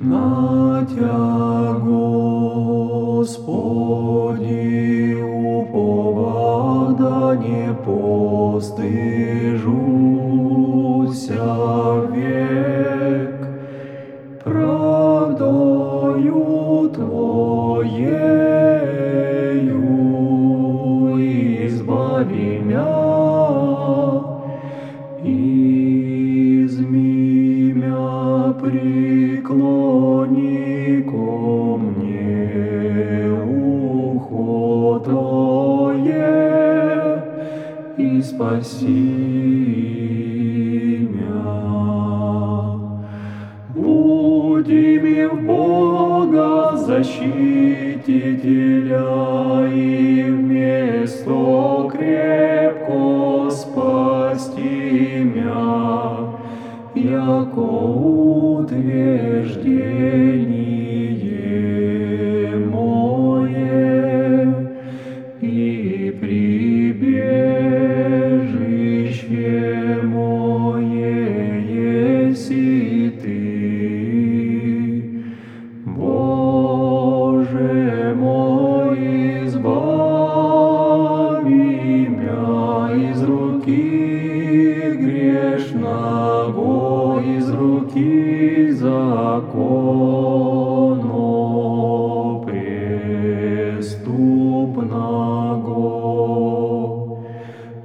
На Тя, Господи, уповах, да не постыжуся век, правдою Твоею she руки грешного, из руки закону преступного.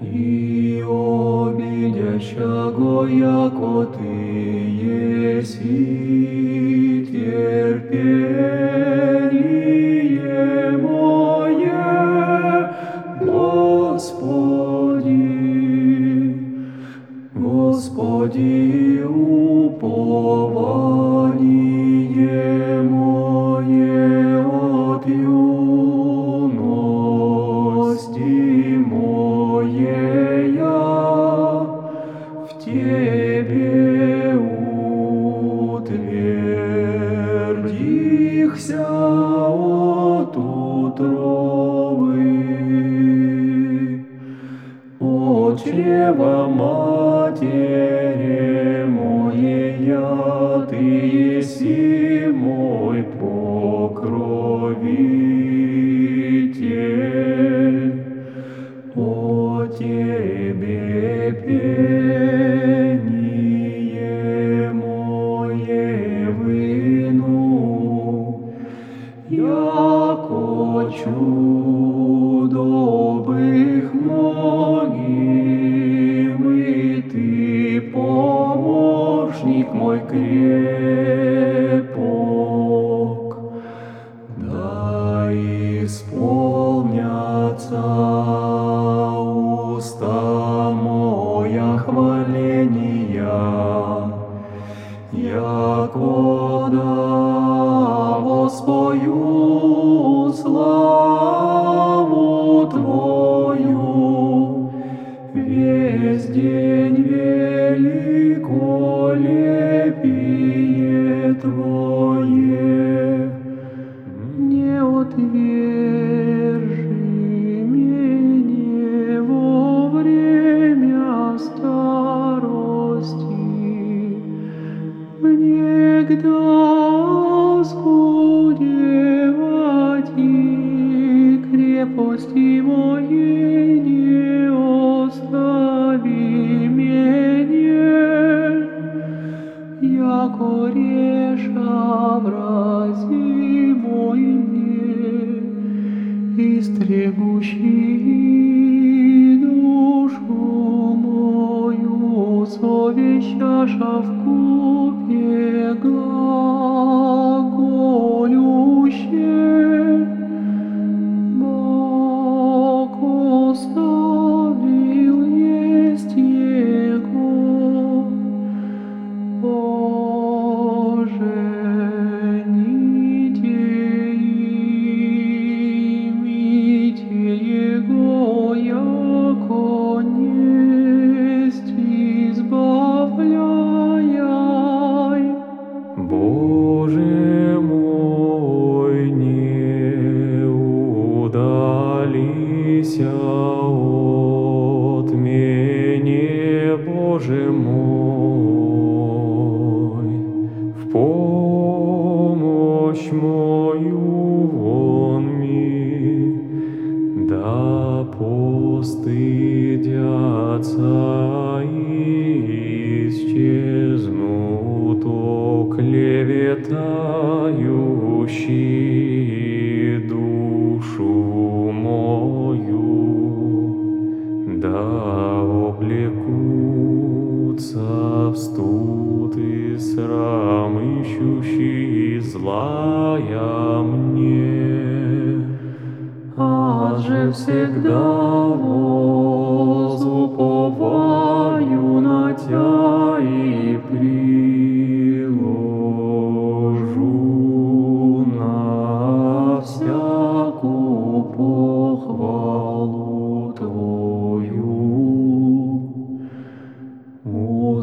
И обидящего, яко Ты еси терпение яко чудовых многим, и Ты помощник мой крепок. Твое. Не отвержи меня во время старости, Негда скудевати крепости моей не остави меня, яко реша истребущий душу мою, совещаша в купе глаголюще. Клеветающие душу мою, да облекутся в студ и срам ищущие злая мне. Аз же всегда возуповаю на Тя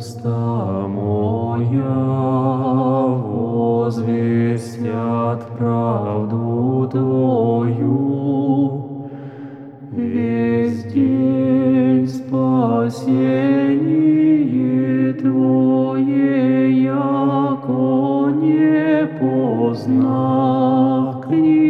Уста моя возвестят правду Твою. Весь день спасение Твое, яко не познах книжная.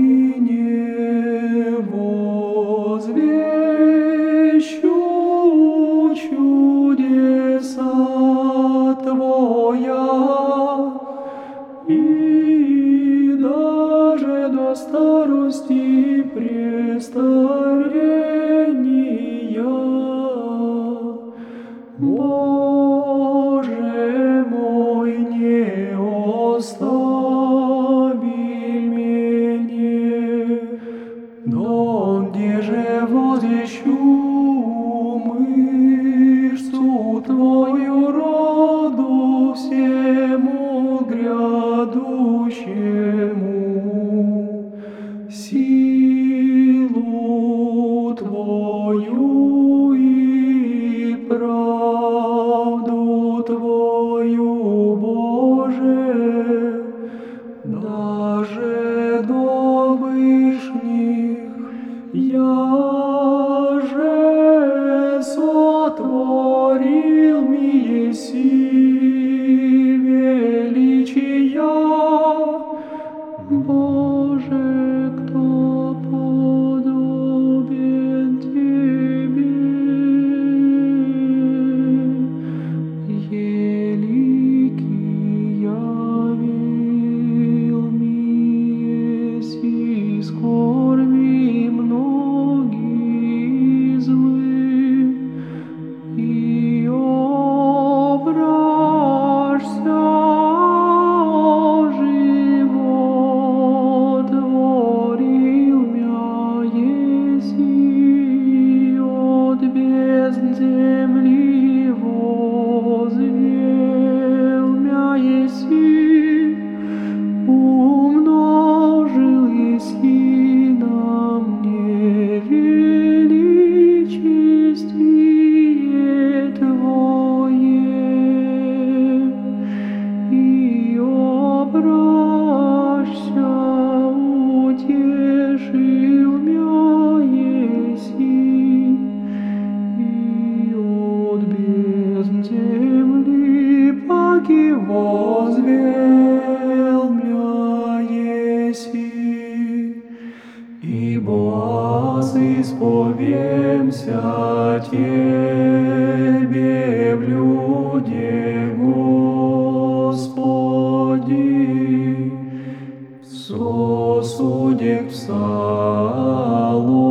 stars. Земли паки возвел мя еси. Ибо аз исповемся Тебе в люде, Господи, сосудек псаломских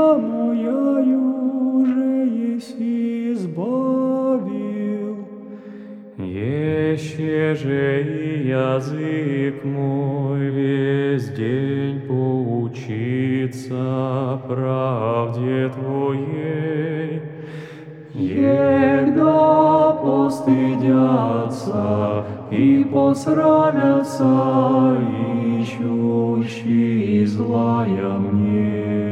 же и язык мой весь день поучится правде Твоей. Егда постыдятся и посрамятся, ищущие злая мне.